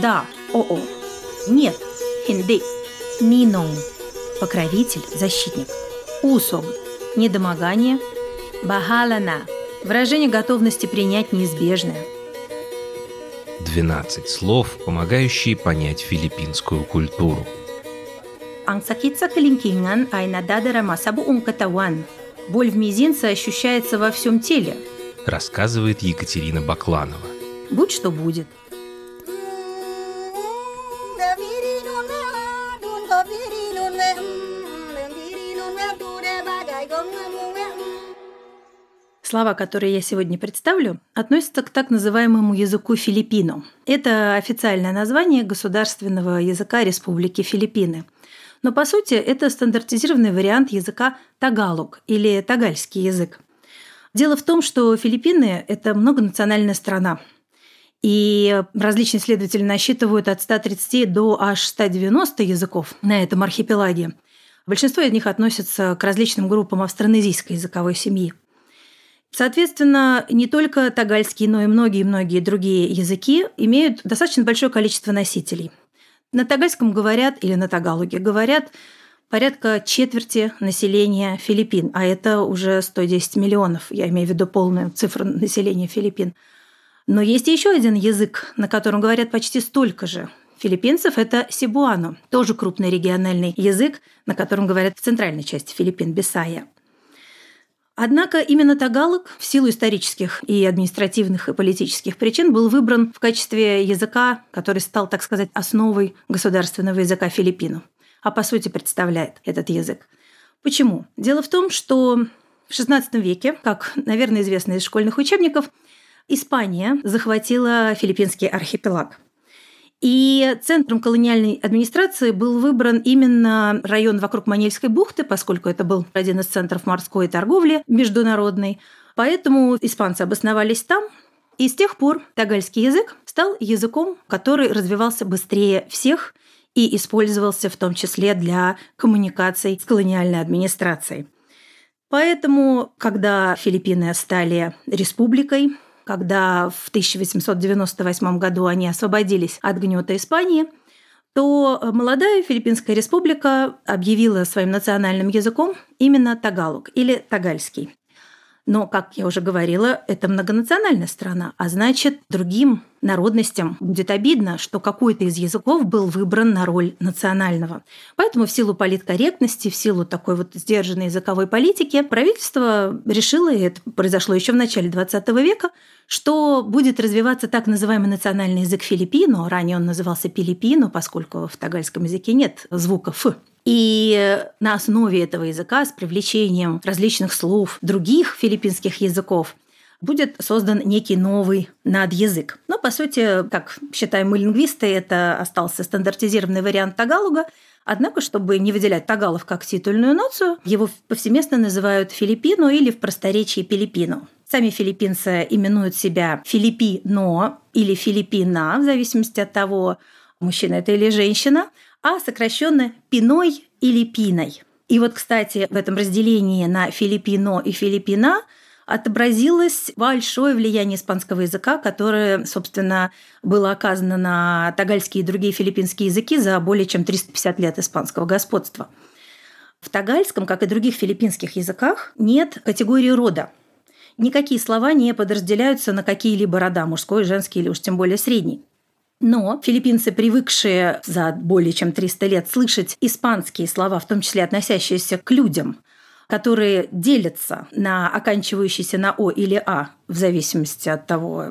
Да, ОО. Нет, хинди. Ниноу. Покровитель, защитник. Усог. Недомогание. Бахалана. Выражение готовности принять неизбежное. 12 слов, помогающие понять филиппинскую культуру. Боль в мизинце ощущается во всем теле. Рассказывает Екатерина Бакланова. Будь что будет. Слова, которые я сегодня представлю, относятся к так называемому языку филиппино. Это официальное название государственного языка Республики Филиппины. Но по сути это стандартизированный вариант языка тагалук или тагальский язык. Дело в том, что Филиппины – это многонациональная страна. И различные исследователи насчитывают от 130 до аж 190 языков на этом архипелаге. Большинство из них относятся к различным группам австронезийской языковой семьи. Соответственно, не только тагальский, но и многие-многие другие языки имеют достаточно большое количество носителей. На тагальском говорят, или на тагалуге говорят, порядка четверти населения Филиппин, а это уже 110 миллионов, я имею в виду полную цифру населения Филиппин. Но есть еще один язык, на котором говорят почти столько же филиппинцев, это сибуано, тоже крупный региональный язык, на котором говорят в центральной части Филиппин, Бисая. Однако именно тагалог в силу исторических и административных и политических причин был выбран в качестве языка, который стал, так сказать, основой государственного языка Филиппинов, а по сути представляет этот язык. Почему? Дело в том, что в XVI веке, как, наверное, известно из школьных учебников, Испания захватила филиппинский архипелаг – и центром колониальной администрации был выбран именно район вокруг Манильской бухты, поскольку это был один из центров морской торговли международной. Поэтому испанцы обосновались там, и с тех пор тагальский язык стал языком, который развивался быстрее всех и использовался в том числе для коммуникаций с колониальной администрацией. Поэтому, когда Филиппины стали республикой, когда в 1898 году они освободились от гнета Испании, то молодая Филиппинская республика объявила своим национальным языком именно тагалук или тагальский. Но, как я уже говорила, это многонациональная страна, а значит, другим народностям будет обидно, что какой-то из языков был выбран на роль национального. Поэтому в силу политкорректности, в силу такой вот сдержанной языковой политики, правительство решило, и это произошло еще в начале XX века, что будет развиваться так называемый национальный язык филиппино. Ранее он назывался пилипино, поскольку в тагальском языке нет звука «ф», и на основе этого языка с привлечением различных слов других филиппинских языков будет создан некий новый надязык. Но, по сути, как считаем мы лингвисты, это остался стандартизированный вариант тагалуга, Однако, чтобы не выделять тагалов как титульную нацию, его повсеместно называют Филиппину или в просторечии Пилиппину. Сами филиппинцы именуют себя Филиппино или Филиппина, в зависимости от того, мужчина это или женщина а сокращенно пиной или пиной. И вот, кстати, в этом разделении на филиппино и филиппина отобразилось большое влияние испанского языка, которое, собственно, было оказано на тагальские и другие филиппинские языки за более чем 350 лет испанского господства. В тагальском, как и других филиппинских языках, нет категории рода. Никакие слова не подразделяются на какие-либо рода, мужской, женский или уж тем более средний. Но филиппинцы, привыкшие за более чем 300 лет слышать испанские слова, в том числе относящиеся к людям, которые делятся на оканчивающиеся на «о» или «а», в зависимости от того,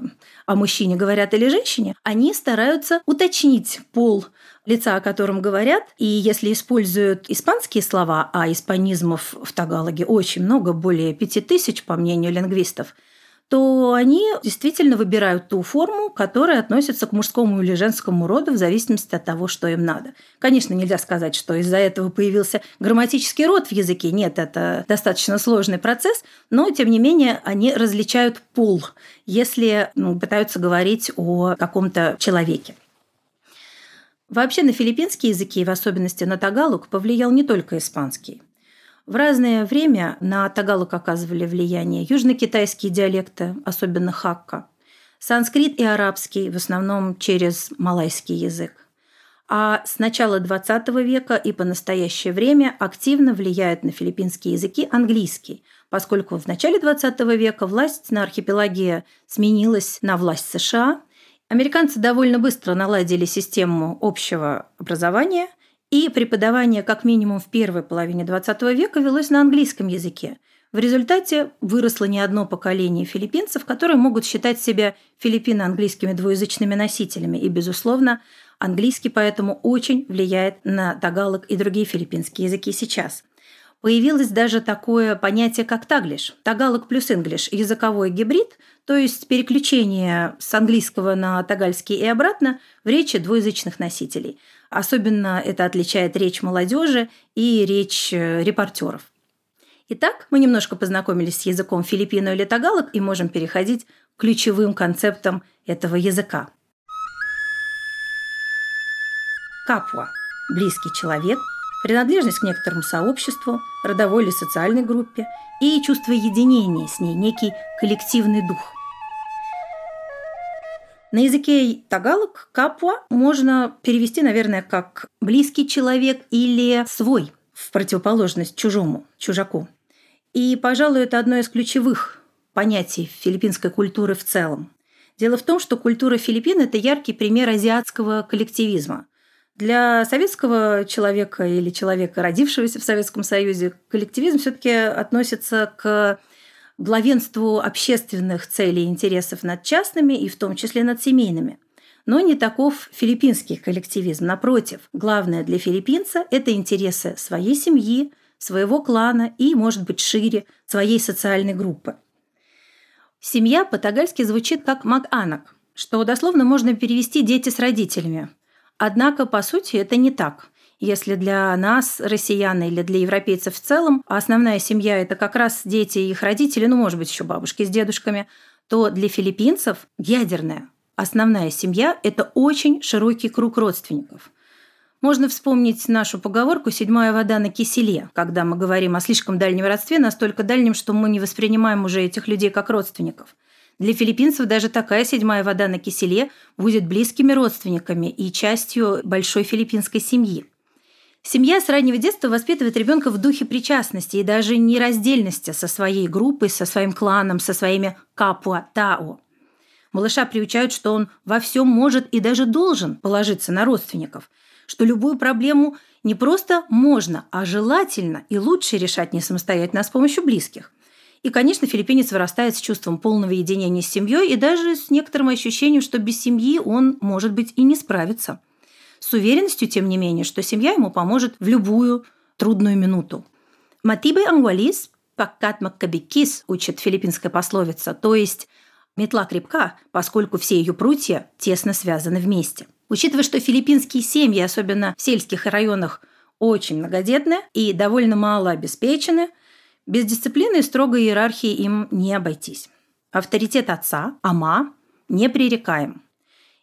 о мужчине говорят или женщине, они стараются уточнить пол лица, о котором говорят. И если используют испанские слова, а испанизмов в Тагалоге очень много, более пяти тысяч, по мнению лингвистов, то они действительно выбирают ту форму, которая относится к мужскому или женскому роду в зависимости от того, что им надо. Конечно, нельзя сказать, что из-за этого появился грамматический род в языке. Нет, это достаточно сложный процесс, но, тем не менее, они различают пол, если ну, пытаются говорить о каком-то человеке. Вообще на филиппинские языки, в особенности на тагалук, повлиял не только испанский. В разное время на тагалок оказывали влияние южно-китайские диалекты, особенно хакка. санскрит и арабский, в основном через малайский язык. А с начала XX века и по настоящее время активно влияет на филиппинские языки английский, поскольку в начале XX века власть на архипелаге сменилась на власть США. Американцы довольно быстро наладили систему общего образования, и преподавание как минимум в первой половине XX века велось на английском языке. В результате выросло не одно поколение филиппинцев, которые могут считать себя филиппино-английскими двуязычными носителями. И, безусловно, английский поэтому очень влияет на тагалог и другие филиппинские языки сейчас. Появилось даже такое понятие, как таглиш. Тагалог плюс инглиш – языковой гибрид, то есть переключение с английского на тагальский и обратно в речи двуязычных носителей. Особенно это отличает речь молодежи и речь э, репортеров. Итак, мы немножко познакомились с языком филиппино или тагалог и можем переходить к ключевым концептам этого языка. Капуа – близкий человек, принадлежность к некоторому сообществу, родовой или социальной группе и чувство единения с ней, некий коллективный дух. На языке тагалог капуа можно перевести, наверное, как «близкий человек» или «свой», в противоположность чужому, чужаку. И, пожалуй, это одно из ключевых понятий филиппинской культуры в целом. Дело в том, что культура Филиппин – это яркий пример азиатского коллективизма. Для советского человека или человека, родившегося в Советском Союзе, коллективизм все таки относится к главенству общественных целей и интересов над частными и в том числе над семейными. Но не таков филиппинский коллективизм. Напротив, главное для филиппинца – это интересы своей семьи, своего клана и, может быть, шире, своей социальной группы. Семья по-тагальски звучит как «маг-анак», что дословно можно перевести «дети с родителями». Однако, по сути, это не так. Если для нас, россиян или для европейцев в целом, основная семья – это как раз дети и их родители, ну, может быть, еще бабушки с дедушками, то для филиппинцев ядерная основная семья – это очень широкий круг родственников – можно вспомнить нашу поговорку «седьмая вода на киселе», когда мы говорим о слишком дальнем родстве, настолько дальнем, что мы не воспринимаем уже этих людей как родственников. Для филиппинцев даже такая седьмая вода на киселе будет близкими родственниками и частью большой филиппинской семьи. Семья с раннего детства воспитывает ребенка в духе причастности и даже нераздельности со своей группой, со своим кланом, со своими капуа-тао. Малыша приучают, что он во всем может и даже должен положиться на родственников – что любую проблему не просто можно, а желательно и лучше решать не самостоятельно, а с помощью близких. И, конечно, филиппинец вырастает с чувством полного единения с семьей и даже с некоторым ощущением, что без семьи он, может быть, и не справится. С уверенностью, тем не менее, что семья ему поможет в любую трудную минуту. «Матибы ангуалис, паккат маккабикис» учит филиппинская пословица, то есть «метла крепка, поскольку все ее прутья тесно связаны вместе». Учитывая, что филиппинские семьи, особенно в сельских районах, очень многодетны и довольно мало обеспечены, без дисциплины и строгой иерархии им не обойтись. Авторитет отца, ама, непререкаем.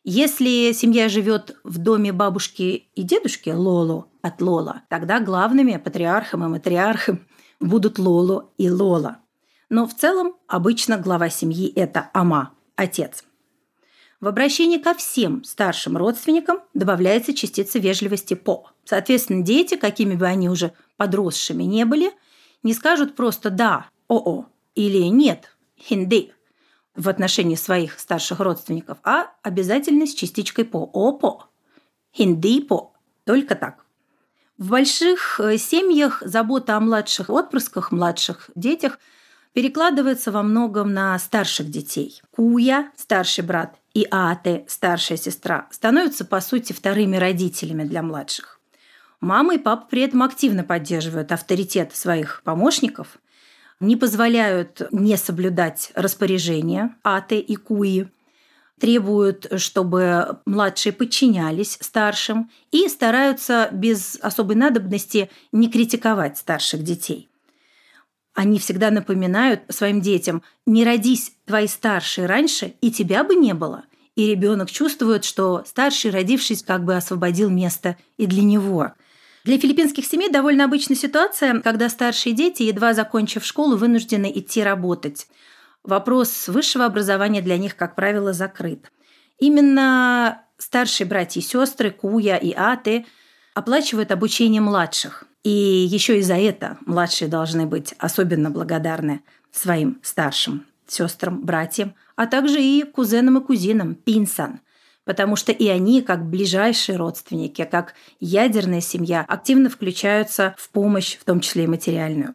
Если семья живет в доме бабушки и дедушки Лоло от Лола, тогда главными патриархом и матриархом будут Лоло и Лола. Но в целом обычно глава семьи – это ама, отец – в обращении ко всем старшим родственникам добавляется частица вежливости «по». Соответственно, дети, какими бы они уже подросшими не были, не скажут просто «да», «о-о» или «нет», «хинди» в отношении своих старших родственников, а обязательно с частичкой «по», «о-по», «хинди по». Только так. В больших э, семьях забота о младших отпрысках, младших детях перекладывается во многом на старших детей. Куя, старший брат, и Аате, старшая сестра, становятся, по сути, вторыми родителями для младших. Мама и папа при этом активно поддерживают авторитет своих помощников, не позволяют не соблюдать распоряжения Аты и Куи, требуют, чтобы младшие подчинялись старшим и стараются без особой надобности не критиковать старших детей. Они всегда напоминают своим детям, не родись твои старшие раньше, и тебя бы не было. И ребенок чувствует, что старший, родившись, как бы освободил место и для него. Для филиппинских семей довольно обычная ситуация, когда старшие дети, едва закончив школу, вынуждены идти работать. вопрос высшего образования для них, как правило, закрыт. Именно старшие братья и сестры Куя и Аты оплачивают обучение младших. И еще и за это младшие должны быть особенно благодарны своим старшим сестрам, братьям, а также и кузенам и кузинам, пинсан, потому что и они, как ближайшие родственники, как ядерная семья, активно включаются в помощь, в том числе и материальную.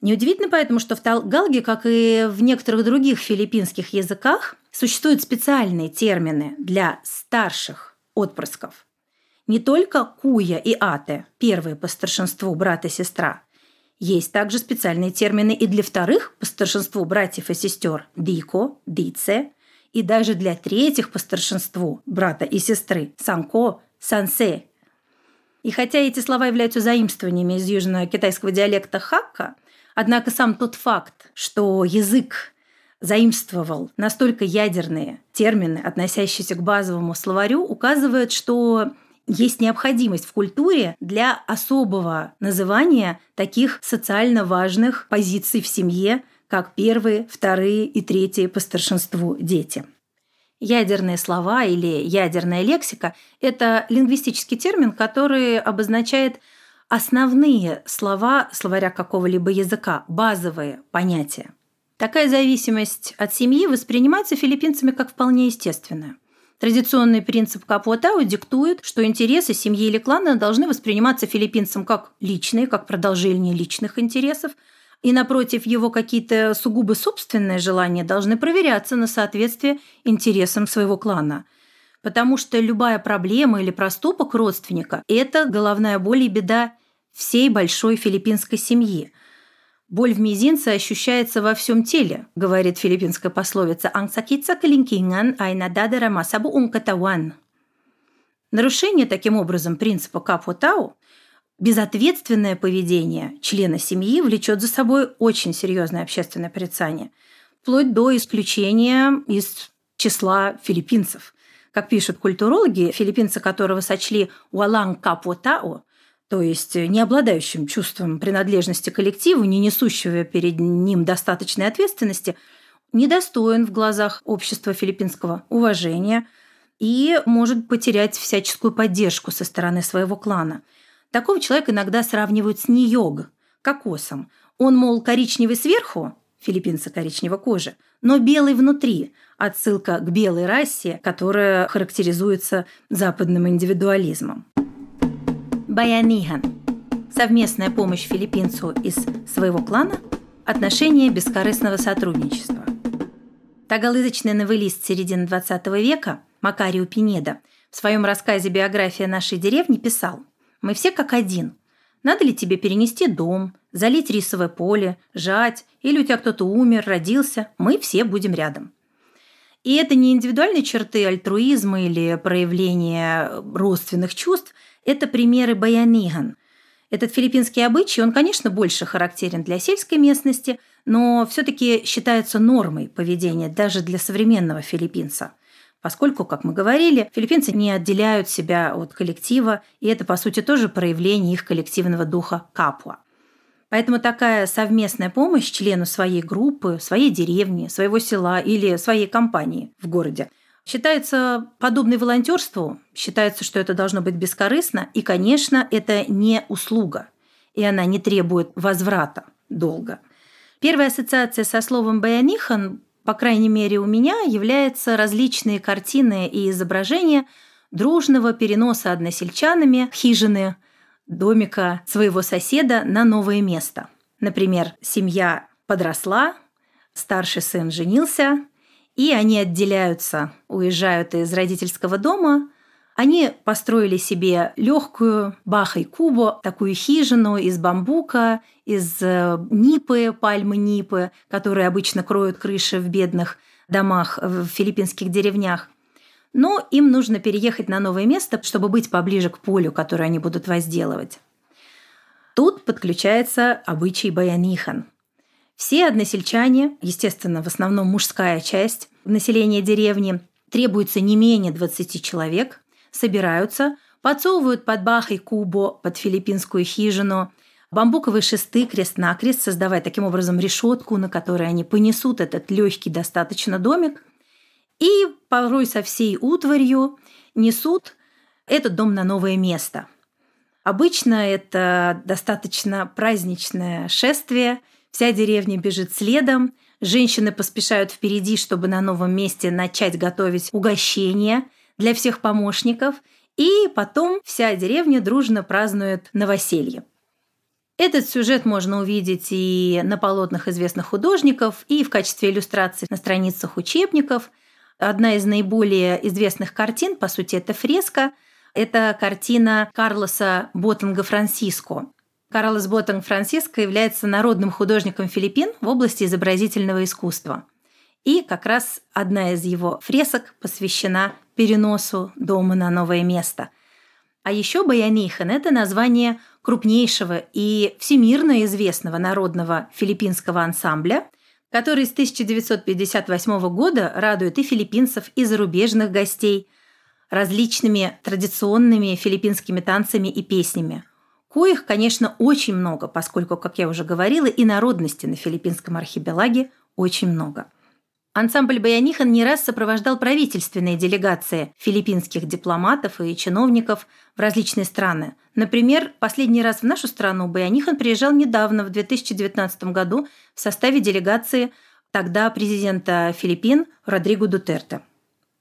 Неудивительно поэтому, что в Талгалге, как и в некоторых других филиппинских языках, существуют специальные термины для старших отпрысков. Не только куя и ате, первые по старшинству брат и сестра. Есть также специальные термины и для вторых по старшинству братьев и сестер – дико, дице, и даже для третьих по старшинству брата и сестры – санко, сансе. И хотя эти слова являются заимствованиями из южно-китайского диалекта хакка, однако сам тот факт, что язык заимствовал настолько ядерные термины, относящиеся к базовому словарю, указывает, что есть необходимость в культуре для особого называния таких социально важных позиций в семье, как первые, вторые и третьи по старшинству дети. Ядерные слова или ядерная лексика – это лингвистический термин, который обозначает основные слова словаря какого-либо языка, базовые понятия. Такая зависимость от семьи воспринимается филиппинцами как вполне естественная. Традиционный принцип Капуатау диктует, что интересы семьи или клана должны восприниматься филиппинцам как личные, как продолжение личных интересов, и, напротив, его какие-то сугубо собственные желания должны проверяться на соответствие интересам своего клана. Потому что любая проблема или проступок родственника – это головная боль и беда всей большой филиппинской семьи – Боль в мизинце ощущается во всем теле, говорит филиппинская пословица «Ангсакица калинкинган айнададера масабу ункатауан». Нарушение таким образом принципа капотау безответственное поведение члена семьи влечет за собой очень серьезное общественное порицание, вплоть до исключения из числа филиппинцев. Как пишут культурологи, филиппинцы, которого сочли «уаланг капотау», то есть не обладающим чувством принадлежности коллективу, не несущего перед ним достаточной ответственности, недостоин в глазах общества филиппинского уважения и может потерять всяческую поддержку со стороны своего клана. Такого человека иногда сравнивают с ниёг, кокосом. Он, мол, коричневый сверху, филиппинцы коричневой кожи, но белый внутри, отсылка к белой расе, которая характеризуется западным индивидуализмом. Баянихан. Совместная помощь филиппинцу из своего клана – отношение бескорыстного сотрудничества. Тагалызочный новелист середины XX века Макарио Пинеда в своем рассказе «Биография нашей деревни» писал «Мы все как один. Надо ли тебе перенести дом, залить рисовое поле, жать, или у тебя кто-то умер, родился, мы все будем рядом». И это не индивидуальные черты альтруизма или проявления родственных чувств – это примеры баяниган. Этот филиппинский обычай, он, конечно, больше характерен для сельской местности, но все-таки считается нормой поведения даже для современного филиппинца. Поскольку, как мы говорили, филиппинцы не отделяют себя от коллектива, и это, по сути, тоже проявление их коллективного духа капуа. Поэтому такая совместная помощь члену своей группы, своей деревни, своего села или своей компании в городе – Считается подобное волонтерству, считается, что это должно быть бескорыстно, и, конечно, это не услуга, и она не требует возврата долга. Первая ассоциация со словом «баянихан», по крайней мере у меня, является различные картины и изображения дружного переноса односельчанами хижины, домика своего соседа на новое место. Например, семья подросла, старший сын женился – и они отделяются, уезжают из родительского дома. Они построили себе легкую бахой кубу, такую хижину из бамбука, из э, нипы, пальмы нипы, которые обычно кроют крыши в бедных домах в филиппинских деревнях. Но им нужно переехать на новое место, чтобы быть поближе к полю, которое они будут возделывать. Тут подключается обычай баянихан – все односельчане, естественно, в основном мужская часть населения деревни, требуется не менее 20 человек, собираются, подсовывают под бахой кубо, под филиппинскую хижину, бамбуковые шесты крест-накрест, создавая таким образом решетку, на которой они понесут этот легкий достаточно домик, и порой со всей утварью несут этот дом на новое место. Обычно это достаточно праздничное шествие, вся деревня бежит следом, женщины поспешают впереди, чтобы на новом месте начать готовить угощения для всех помощников, и потом вся деревня дружно празднует новоселье. Этот сюжет можно увидеть и на полотнах известных художников, и в качестве иллюстрации на страницах учебников. Одна из наиболее известных картин, по сути, это фреска. Это картина Карлоса Ботанга Франсиско. Карлос Ботанг Франсиско является народным художником Филиппин в области изобразительного искусства. И как раз одна из его фресок посвящена переносу дома на новое место. А еще Баянихан – это название крупнейшего и всемирно известного народного филиппинского ансамбля, который с 1958 года радует и филиппинцев, и зарубежных гостей различными традиционными филиппинскими танцами и песнями. Коих, конечно, очень много, поскольку, как я уже говорила, и народности на филиппинском архипелаге очень много. Ансамбль «Баянихан» не раз сопровождал правительственные делегации филиппинских дипломатов и чиновников в различные страны. Например, последний раз в нашу страну Баянихан приезжал недавно, в 2019 году, в составе делегации тогда президента Филиппин Родриго Дутерте.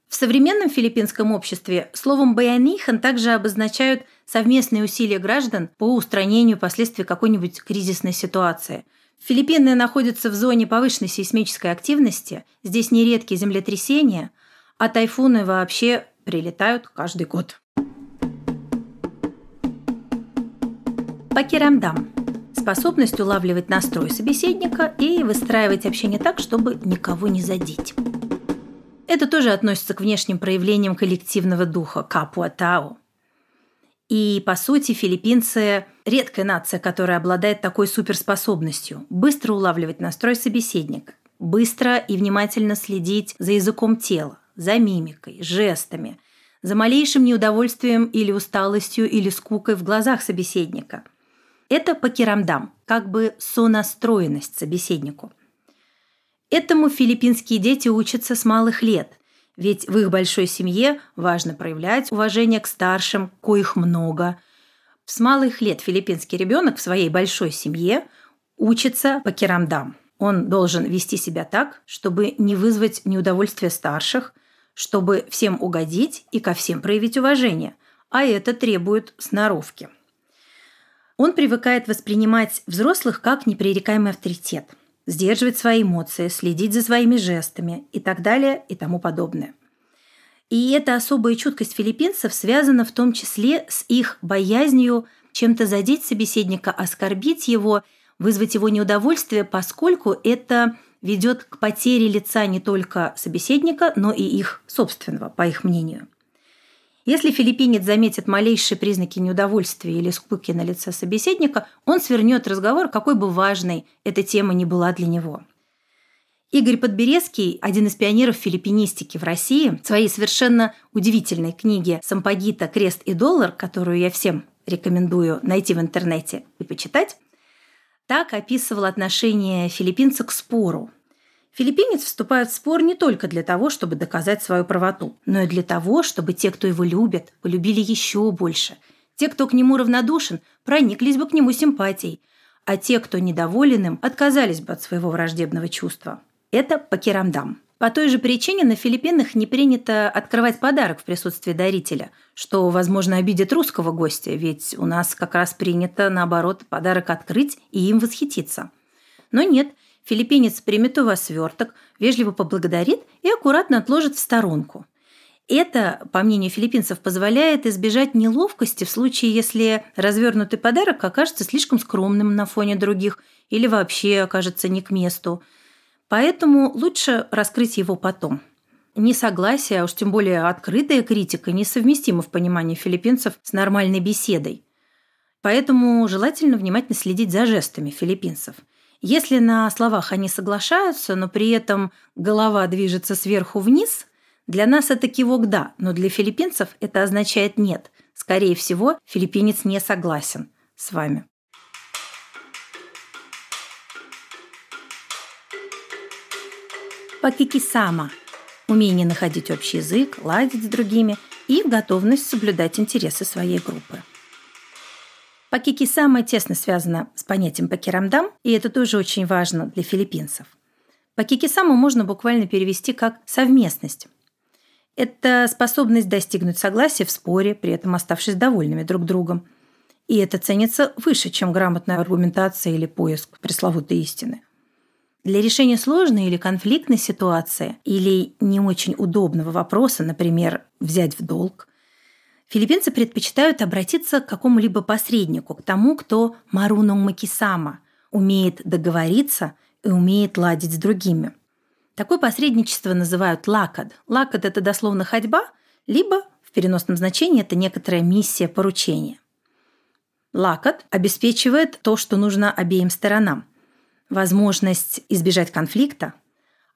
В современном филиппинском обществе словом «баянихан» также обозначают совместные усилия граждан по устранению последствий какой-нибудь кризисной ситуации – Филиппины находятся в зоне повышенной сейсмической активности. Здесь нередки землетрясения, а тайфуны вообще прилетают каждый год. Пакерамдам – способность улавливать настрой собеседника и выстраивать общение так, чтобы никого не задеть. Это тоже относится к внешним проявлениям коллективного духа – капуатао – и, по сути, филиппинцы – редкая нация, которая обладает такой суперспособностью – быстро улавливать настрой собеседника, быстро и внимательно следить за языком тела, за мимикой, жестами, за малейшим неудовольствием или усталостью или скукой в глазах собеседника. Это покерамдам, как бы сонастроенность собеседнику. Этому филиппинские дети учатся с малых лет – ведь в их большой семье важно проявлять уважение к старшим, коих много. С малых лет филиппинский ребенок в своей большой семье учится по керамдам. Он должен вести себя так, чтобы не вызвать неудовольствие старших, чтобы всем угодить и ко всем проявить уважение, а это требует сноровки. Он привыкает воспринимать взрослых как непререкаемый авторитет – сдерживать свои эмоции, следить за своими жестами и так далее и тому подобное. И эта особая чуткость филиппинцев связана в том числе с их боязнью чем-то задеть собеседника, оскорбить его, вызвать его неудовольствие, поскольку это ведет к потере лица не только собеседника, но и их собственного, по их мнению. Если филиппинец заметит малейшие признаки неудовольствия или скуки на лице собеседника, он свернет разговор, какой бы важной эта тема ни была для него. Игорь Подберезский, один из пионеров филиппинистики в России, в своей совершенно удивительной книге «Сампагита. Крест и доллар», которую я всем рекомендую найти в интернете и почитать, так описывал отношение филиппинца к спору, Филиппинец вступает в спор не только для того, чтобы доказать свою правоту, но и для того, чтобы те, кто его любят, полюбили еще больше. Те, кто к нему равнодушен, прониклись бы к нему симпатией, а те, кто недоволен им, отказались бы от своего враждебного чувства. Это пакерамдам. По той же причине на Филиппинах не принято открывать подарок в присутствии дарителя, что, возможно, обидит русского гостя, ведь у нас как раз принято, наоборот, подарок открыть и им восхититься. Но нет – Филиппинец примет у вас сверток, вежливо поблагодарит и аккуратно отложит в сторонку. Это, по мнению филиппинцев, позволяет избежать неловкости в случае, если развернутый подарок окажется слишком скромным на фоне других или вообще окажется не к месту. Поэтому лучше раскрыть его потом. Несогласие, а уж тем более открытая критика, несовместима в понимании филиппинцев с нормальной беседой. Поэтому желательно внимательно следить за жестами филиппинцев – если на словах они соглашаются, но при этом голова движется сверху вниз, для нас это кивок «да», но для филиппинцев это означает «нет». Скорее всего, филиппинец не согласен с вами. Пакикисама – умение находить общий язык, ладить с другими и готовность соблюдать интересы своей группы. Пакикисама тесно связано с понятием пакирамдам, и это тоже очень важно для филиппинцев. Пакикисаму можно буквально перевести как «совместность». Это способность достигнуть согласия в споре, при этом оставшись довольными друг другом. И это ценится выше, чем грамотная аргументация или поиск пресловутой истины. Для решения сложной или конфликтной ситуации или не очень удобного вопроса, например, взять в долг, филиппинцы предпочитают обратиться к какому-либо посреднику, к тому, кто Марунон Макисама, умеет договориться и умеет ладить с другими – Такое посредничество называют лакад. Лакад – это дословно ходьба, либо в переносном значении это некоторая миссия поручения. Лакад обеспечивает то, что нужно обеим сторонам. Возможность избежать конфликта,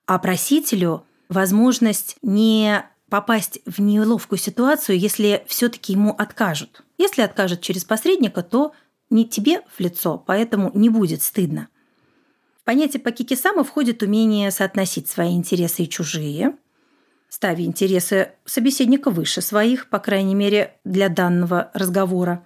а просителю возможность не попасть в неловкую ситуацию, если все-таки ему откажут. Если откажут через посредника, то не тебе в лицо, поэтому не будет стыдно – понятие Пакикисама входит умение соотносить свои интересы и чужие, ставя интересы собеседника выше своих, по крайней мере, для данного разговора.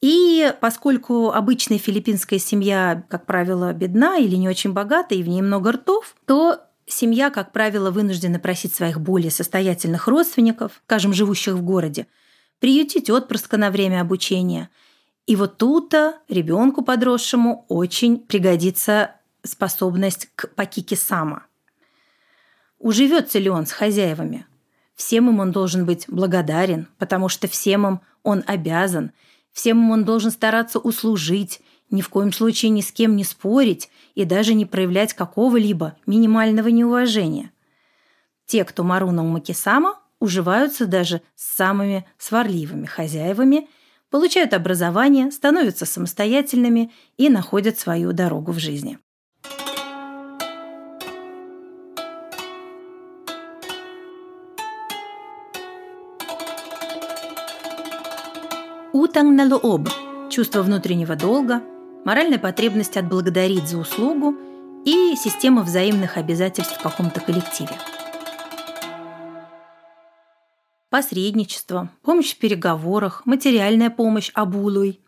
И поскольку обычная филиппинская семья, как правило, бедна или не очень богата, и в ней много ртов, то семья, как правило, вынуждена просить своих более состоятельных родственников, скажем, живущих в городе, приютить отпрыска на время обучения. И вот тут-то ребенку подросшему очень пригодится способность к пакике сама. Уживется ли он с хозяевами? Всем им он должен быть благодарен, потому что всем им он обязан, всем он должен стараться услужить, ни в коем случае ни с кем не спорить и даже не проявлять какого-либо минимального неуважения. Те, кто Маруна Макисама, уживаются даже с самыми сварливыми хозяевами, получают образование, становятся самостоятельными и находят свою дорогу в жизни. Утанг на луоб – чувство внутреннего долга, моральная потребность отблагодарить за услугу и система взаимных обязательств в каком-то коллективе. Посредничество, помощь в переговорах, материальная помощь абулуй.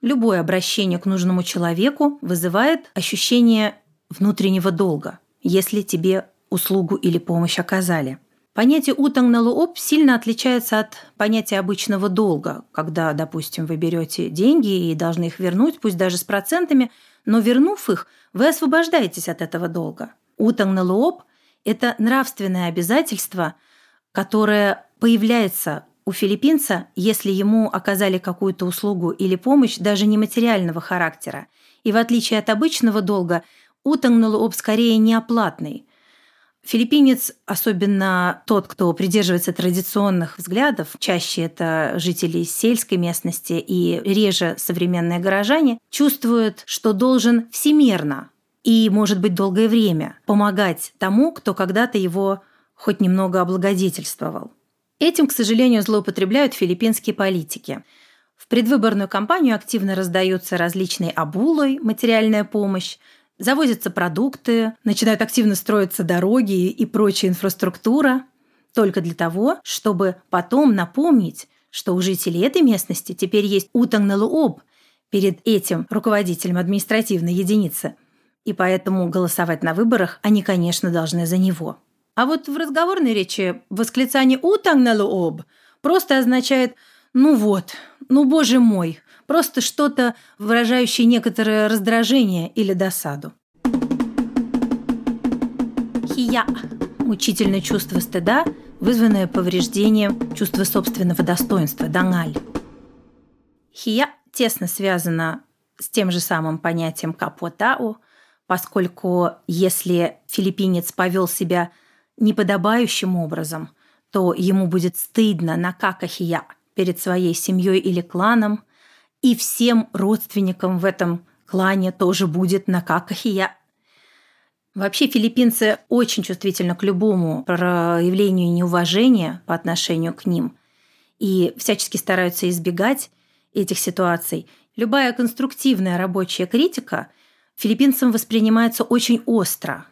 Любое обращение к нужному человеку вызывает ощущение внутреннего долга, если тебе услугу или помощь оказали – Понятие утанг на луоп сильно отличается от понятия обычного долга, когда, допустим, вы берете деньги и должны их вернуть, пусть даже с процентами, но вернув их, вы освобождаетесь от этого долга. Утанг на луоп – это нравственное обязательство, которое появляется у филиппинца, если ему оказали какую-то услугу или помощь даже нематериального характера. И в отличие от обычного долга, утанг на луоп скорее неоплатный – Филиппинец, особенно тот, кто придерживается традиционных взглядов, чаще это жители сельской местности и реже современные горожане, чувствуют, что должен всемерно и, может быть, долгое время помогать тому, кто когда-то его хоть немного облагодетельствовал. Этим, к сожалению, злоупотребляют филиппинские политики. В предвыборную кампанию активно раздаются различные обулой, материальная помощь, завозятся продукты, начинают активно строиться дороги и прочая инфраструктура, только для того, чтобы потом напомнить, что у жителей этой местности теперь есть Утангналуоб перед этим руководителем административной единицы. И поэтому голосовать на выборах они, конечно, должны за него. А вот в разговорной речи восклицание «Утангналуоб» просто означает «ну вот, ну боже мой, просто что-то, выражающее некоторое раздражение или досаду. Хия – мучительное чувство стыда, вызванное повреждением чувства собственного достоинства, дангаль. Хия тесно связана с тем же самым понятием капотао, поскольку если филиппинец повел себя неподобающим образом, то ему будет стыдно на какахия перед своей семьей или кланом – и всем родственникам в этом клане тоже будет на какахия. Вообще филиппинцы очень чувствительны к любому проявлению неуважения по отношению к ним и всячески стараются избегать этих ситуаций. Любая конструктивная рабочая критика филиппинцам воспринимается очень остро.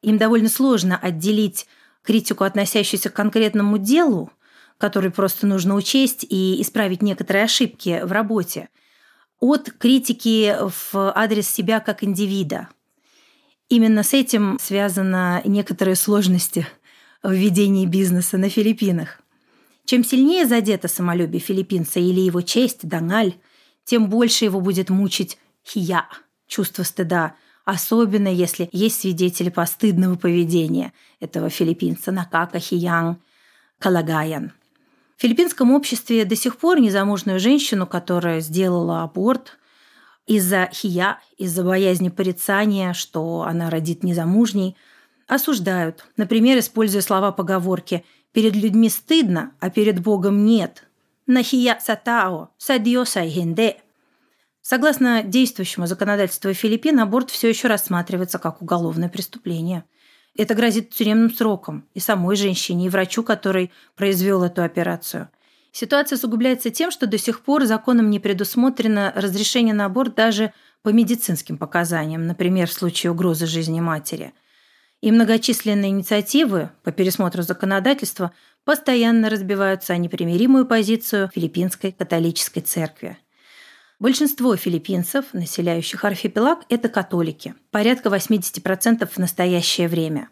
Им довольно сложно отделить критику, относящуюся к конкретному делу, который просто нужно учесть и исправить некоторые ошибки в работе, от критики в адрес себя как индивида. Именно с этим связаны некоторые сложности в ведении бизнеса на Филиппинах. Чем сильнее задето самолюбие филиппинца или его честь, дангаль, тем больше его будет мучить хия, чувство стыда, особенно если есть свидетели постыдного поведения этого филиппинца Накака Хиян Калагаян. В филиппинском обществе до сих пор незамужную женщину, которая сделала аборт из-за хия, из-за боязни порицания, что она родит незамужней, осуждают, например, используя слова поговорки «перед людьми стыдно, а перед Богом нет», «нахия сатао, садио сайхенде», Согласно действующему законодательству Филиппин, аборт все еще рассматривается как уголовное преступление. Это грозит тюремным сроком и самой женщине, и врачу, который произвел эту операцию. Ситуация усугубляется тем, что до сих пор законом не предусмотрено разрешение на аборт даже по медицинским показаниям, например, в случае угрозы жизни матери. И многочисленные инициативы по пересмотру законодательства постоянно разбиваются о непримиримую позицию филиппинской католической церкви – Большинство филиппинцев, населяющих архипелаг, это католики. Порядка 80% в настоящее время.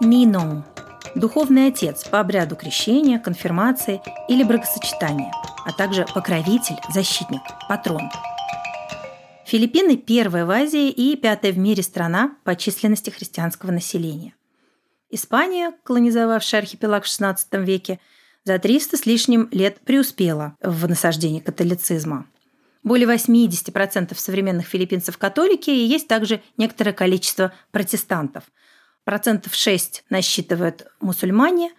Нином – духовный отец по обряду крещения, конфирмации или бракосочетания, а также покровитель, защитник, патрон. Филиппины – первая в Азии и пятая в мире страна по численности христианского населения. Испания, колонизовавшая архипелаг в XVI веке – за 300 с лишним лет преуспела в насаждении католицизма. Более 80% современных филиппинцев католики и есть также некоторое количество протестантов. Процентов 6 насчитывают мусульмане.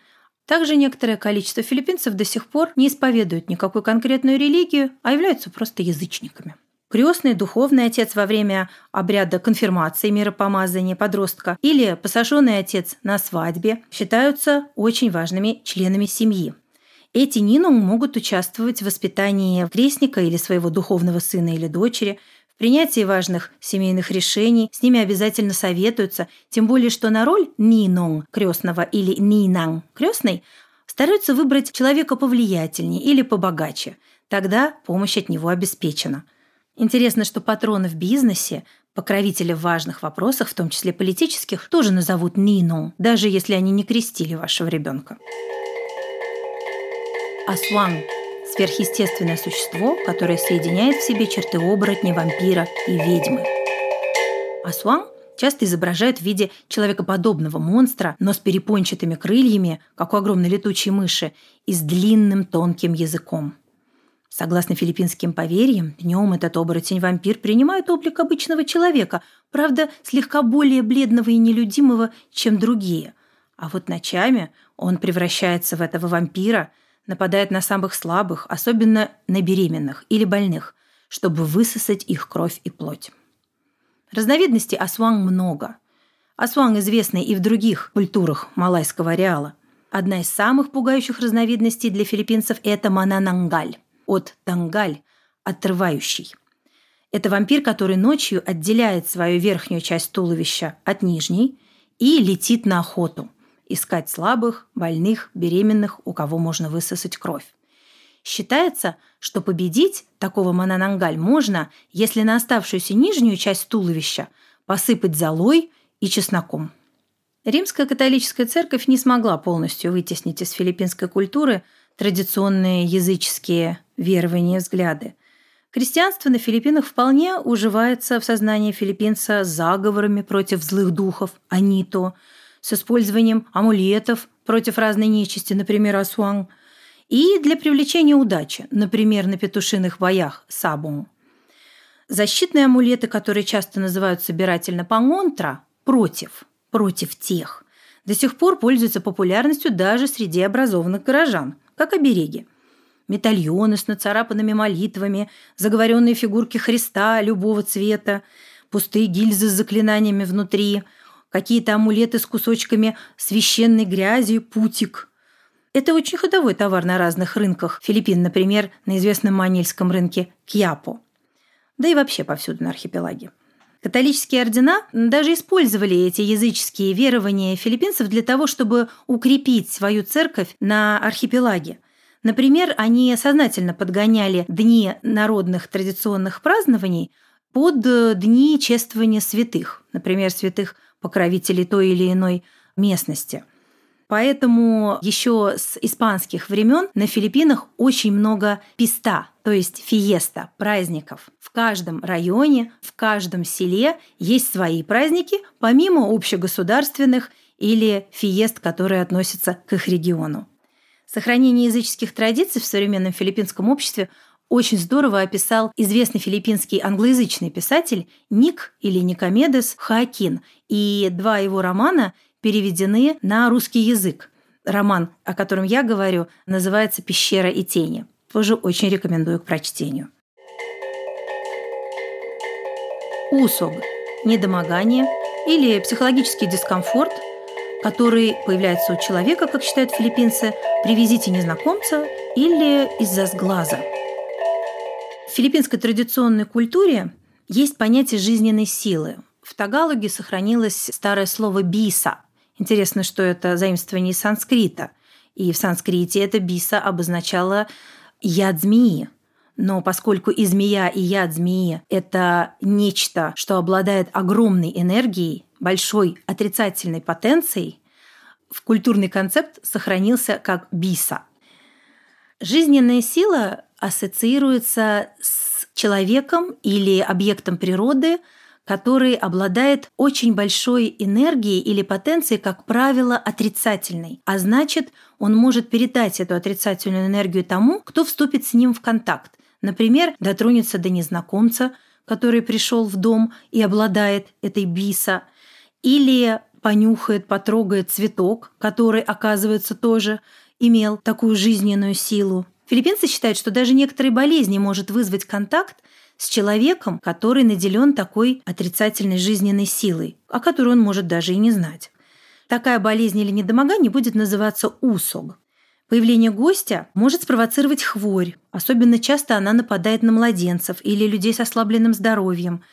Также некоторое количество филиппинцев до сих пор не исповедуют никакую конкретную религию, а являются просто язычниками. Крестный духовный отец во время обряда конфирмации, миропомазания подростка или посаженный отец на свадьбе считаются очень важными членами семьи. Эти нинум могут участвовать в воспитании крестника или своего духовного сына или дочери, в принятии важных семейных решений, с ними обязательно советуются, тем более что на роль нинон крестного или нинан крестный стараются выбрать человека повлиятельнее или побогаче. Тогда помощь от него обеспечена. Интересно, что патроны в бизнесе, покровители в важных вопросах, в том числе политических, тоже назовут Нину, даже если они не крестили вашего ребенка. Асуан – сверхъестественное существо, которое соединяет в себе черты оборотня, вампира и ведьмы. Асуан часто изображают в виде человекоподобного монстра, но с перепончатыми крыльями, как у огромной летучей мыши, и с длинным тонким языком – Согласно филиппинским поверьям, днем этот оборотень-вампир принимает облик обычного человека, правда, слегка более бледного и нелюдимого, чем другие. А вот ночами он превращается в этого вампира, нападает на самых слабых, особенно на беременных или больных, чтобы высосать их кровь и плоть. Разновидностей асванг много. Асванг известны и в других культурах малайского ареала. Одна из самых пугающих разновидностей для филиппинцев – это мананангаль от тангаль, отрывающий. Это вампир, который ночью отделяет свою верхнюю часть туловища от нижней и летит на охоту – искать слабых, больных, беременных, у кого можно высосать кровь. Считается, что победить такого мананангаль можно, если на оставшуюся нижнюю часть туловища посыпать золой и чесноком. Римская католическая церковь не смогла полностью вытеснить из филиппинской культуры традиционные языческие верования и взгляды. Крестьянство на Филиппинах вполне уживается в сознании филиппинца с заговорами против злых духов, анито, с использованием амулетов против разной нечисти, например, асуан, и для привлечения удачи, например, на петушиных боях сабун. Защитные амулеты, которые часто называют собирательно пангонтра, против, против тех, до сих пор пользуются популярностью даже среди образованных горожан, как обереги медальоны с нацарапанными молитвами, заговоренные фигурки Христа любого цвета, пустые гильзы с заклинаниями внутри, какие-то амулеты с кусочками священной грязи, путик. Это очень ходовой товар на разных рынках Филиппин, например, на известном манильском рынке Кьяпо. Да и вообще повсюду на архипелаге. Католические ордена даже использовали эти языческие верования филиппинцев для того, чтобы укрепить свою церковь на архипелаге. Например, они сознательно подгоняли дни народных традиционных празднований под э, дни чествования святых, например, святых покровителей той или иной местности. Поэтому еще с испанских времен на Филиппинах очень много писта, то есть фиеста, праздников. В каждом районе, в каждом селе есть свои праздники, помимо общегосударственных или фиест, которые относятся к их региону. Сохранение языческих традиций в современном филиппинском обществе очень здорово описал известный филиппинский англоязычный писатель Ник или Никомедес Хаакин, и два его романа переведены на русский язык. Роман, о котором я говорю, называется «Пещера и тени». Тоже очень рекомендую к прочтению. Усог – недомогание или психологический дискомфорт, который появляется у человека, как считают филиппинцы, при визите незнакомца или из-за сглаза. В филиппинской традиционной культуре есть понятие жизненной силы. В тагалоге сохранилось старое слово «биса», Интересно, что это заимствование из санскрита. И в санскрите это биса обозначало яд змеи. Но поскольку и змея, и яд змеи – это нечто, что обладает огромной энергией, большой отрицательной потенцией, в культурный концепт сохранился как биса. Жизненная сила ассоциируется с человеком или объектом природы – который обладает очень большой энергией или потенцией, как правило, отрицательной. А значит, он может передать эту отрицательную энергию тому, кто вступит с ним в контакт. Например, дотронется до незнакомца, который пришел в дом и обладает этой биса, или понюхает, потрогает цветок, который, оказывается, тоже имел такую жизненную силу. Филиппинцы считают, что даже некоторые болезни может вызвать контакт с человеком, который наделен такой отрицательной жизненной силой, о которой он может даже и не знать. Такая болезнь или недомогание будет называться усог. Появление гостя может спровоцировать хворь. Особенно часто она нападает на младенцев или людей с ослабленным здоровьем.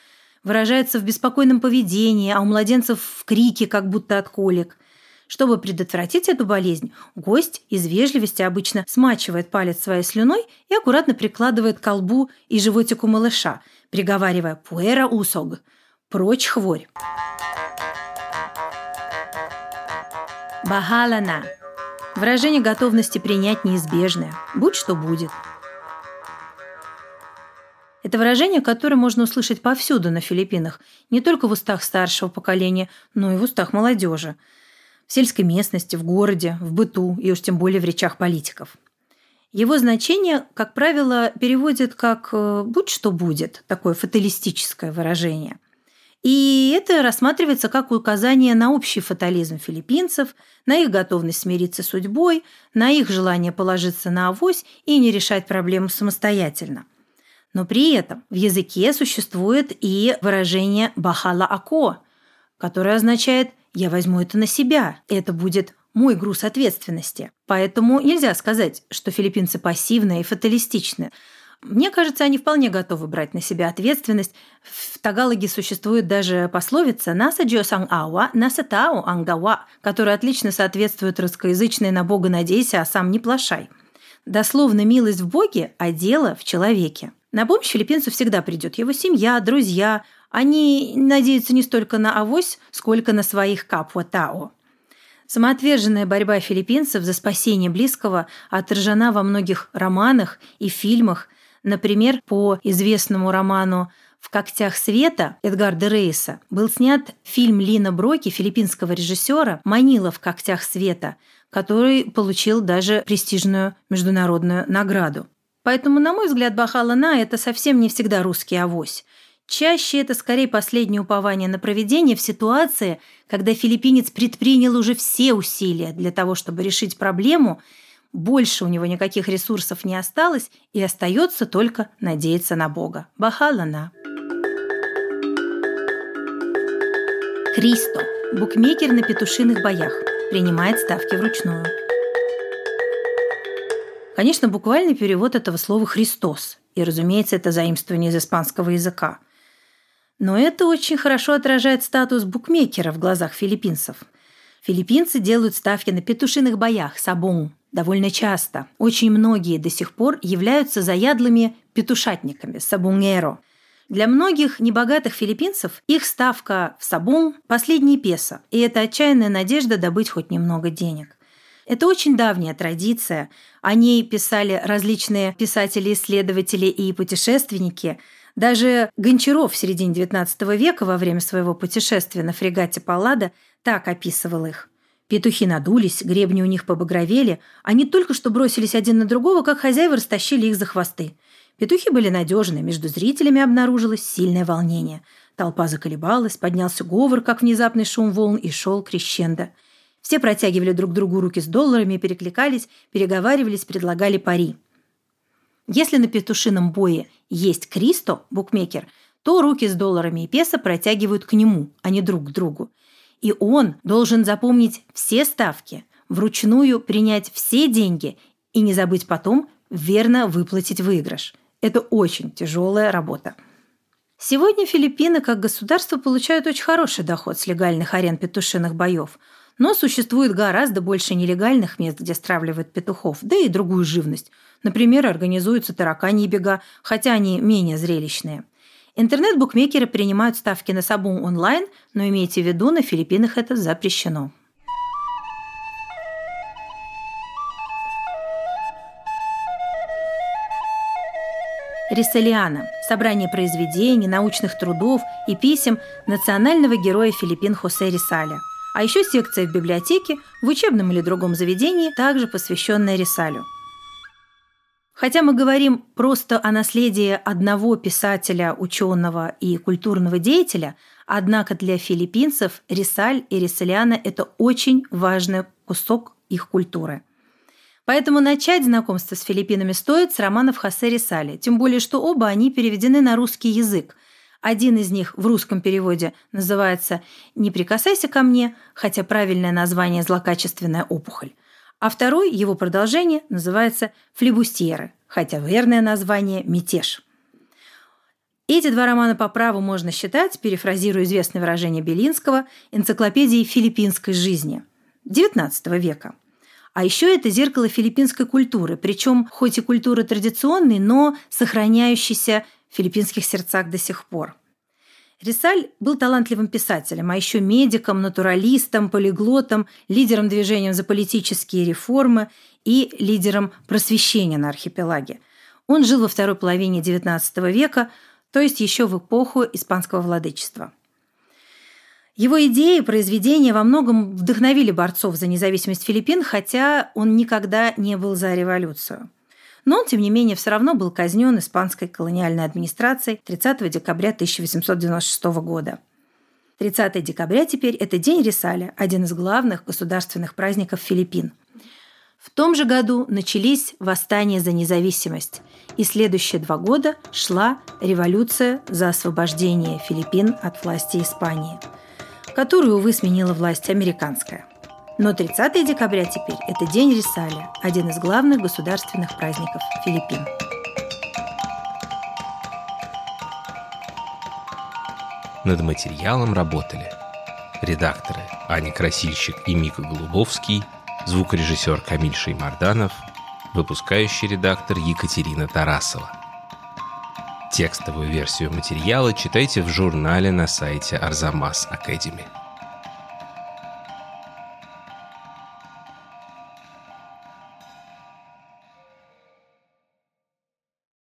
Выражается в беспокойном поведении, а у младенцев в крике, как будто от колик – чтобы предотвратить эту болезнь, гость из вежливости обычно смачивает палец своей слюной и аккуратно прикладывает к колбу и животику малыша, приговаривая «пуэра усог» – «прочь хворь». Бахалана – выражение готовности принять неизбежное, будь что будет. Это выражение, которое можно услышать повсюду на Филиппинах, не только в устах старшего поколения, но и в устах молодежи – в сельской местности, в городе, в быту и уж тем более в речах политиков. Его значение, как правило, переводят как э, «будь что будет», такое фаталистическое выражение. И это рассматривается как указание на общий фатализм филиппинцев, на их готовность смириться с судьбой, на их желание положиться на авось и не решать проблему самостоятельно. Но при этом в языке существует и выражение «бахала ако», которое означает я возьму это на себя. Это будет мой груз ответственности. Поэтому нельзя сказать, что филиппинцы пассивны и фаталистичны. Мне кажется, они вполне готовы брать на себя ответственность. В Тагалоге существует даже пословица «Наса джо сан ауа, наса тао ангауа», которая отлично соответствует русскоязычной «на Бога надейся, а сам не плашай». Дословно милость в Боге, а дело в человеке. На помощь филиппинцу всегда придет его семья, друзья, они надеются не столько на авось, сколько на своих капуа-тао. Самоотверженная борьба филиппинцев за спасение близкого отражена во многих романах и фильмах. Например, по известному роману «В когтях света» Эдгарда Рейса был снят фильм Лина Броки, филиппинского режиссера «Манила в когтях света», который получил даже престижную международную награду. Поэтому, на мой взгляд, Бахалана – это совсем не всегда русский авось. Чаще это скорее последнее упование на проведение в ситуации, когда филиппинец предпринял уже все усилия для того, чтобы решить проблему, больше у него никаких ресурсов не осталось, и остается только надеяться на Бога. Бахалана. Христо. Букмекер на петушиных боях. Принимает ставки вручную. Конечно, буквальный перевод этого слова «Христос». И, разумеется, это заимствование из испанского языка – Но это очень хорошо отражает статус букмекера в глазах филиппинцев. Филиппинцы делают ставки на петушиных боях сабун довольно часто. Очень многие до сих пор являются заядлыми петушатниками сабунгеро. Для многих небогатых филиппинцев их ставка в сабун – последний песо, и это отчаянная надежда добыть хоть немного денег. Это очень давняя традиция. О ней писали различные писатели-исследователи и путешественники – даже Гончаров в середине XIX века во время своего путешествия на фрегате Паллада так описывал их. Петухи надулись, гребни у них побагровели, они только что бросились один на другого, как хозяева растащили их за хвосты. Петухи были надежны, между зрителями обнаружилось сильное волнение. Толпа заколебалась, поднялся говор, как внезапный шум волн, и шел крещендо. Все протягивали друг другу руки с долларами, перекликались, переговаривались, предлагали пари. Если на петушином бое есть Кристо, букмекер, то руки с долларами и песо протягивают к нему, а не друг к другу. И он должен запомнить все ставки, вручную принять все деньги и не забыть потом верно выплатить выигрыш. Это очень тяжелая работа. Сегодня Филиппины как государство получают очень хороший доход с легальных арен петушиных боев – но существует гораздо больше нелегальных мест, где стравливают петухов, да и другую живность. Например, организуются тараканьи бега, хотя они менее зрелищные. Интернет-букмекеры принимают ставки на сабун онлайн, но имейте в виду, на Филиппинах это запрещено. Рисалиана – собрание произведений, научных трудов и писем национального героя Филиппин Хосе Рисаля – а еще секция в библиотеке, в учебном или другом заведении, также посвященная Рисалю. Хотя мы говорим просто о наследии одного писателя, ученого и культурного деятеля, однако для филиппинцев Рисаль и Рисалиана – это очень важный кусок их культуры. Поэтому начать знакомство с Филиппинами стоит с романов Хосе Рисали, тем более что оба они переведены на русский язык, один из них в русском переводе называется «Не прикасайся ко мне», хотя правильное название «Злокачественная опухоль», а второй, его продолжение, называется «Флебустьеры», хотя верное название «Мятеж». Эти два романа по праву можно считать, перефразируя известное выражение Белинского, энциклопедией филиппинской жизни XIX века. А еще это зеркало филиппинской культуры, причем хоть и культуры традиционной, но сохраняющейся в филиппинских сердцах до сих пор. Рисаль был талантливым писателем, а еще медиком, натуралистом, полиглотом, лидером движения за политические реформы и лидером просвещения на архипелаге. Он жил во второй половине XIX века, то есть еще в эпоху испанского владычества. Его идеи и произведения во многом вдохновили борцов за независимость Филиппин, хотя он никогда не был за революцию – но он, тем не менее, все равно был казнен испанской колониальной администрацией 30 декабря 1896 года. 30 декабря теперь – это День Рисаля, один из главных государственных праздников Филиппин. В том же году начались восстания за независимость, и следующие два года шла революция за освобождение Филиппин от власти Испании, которую, увы, сменила власть американская. Но 30 декабря теперь – это День Рисаля, один из главных государственных праздников Филиппин. Над материалом работали редакторы Аня Красильщик и Мика Голубовский, звукорежиссер Камиль Шеймарданов, выпускающий редактор Екатерина Тарасова. Текстовую версию материала читайте в журнале на сайте Арзамас Академи.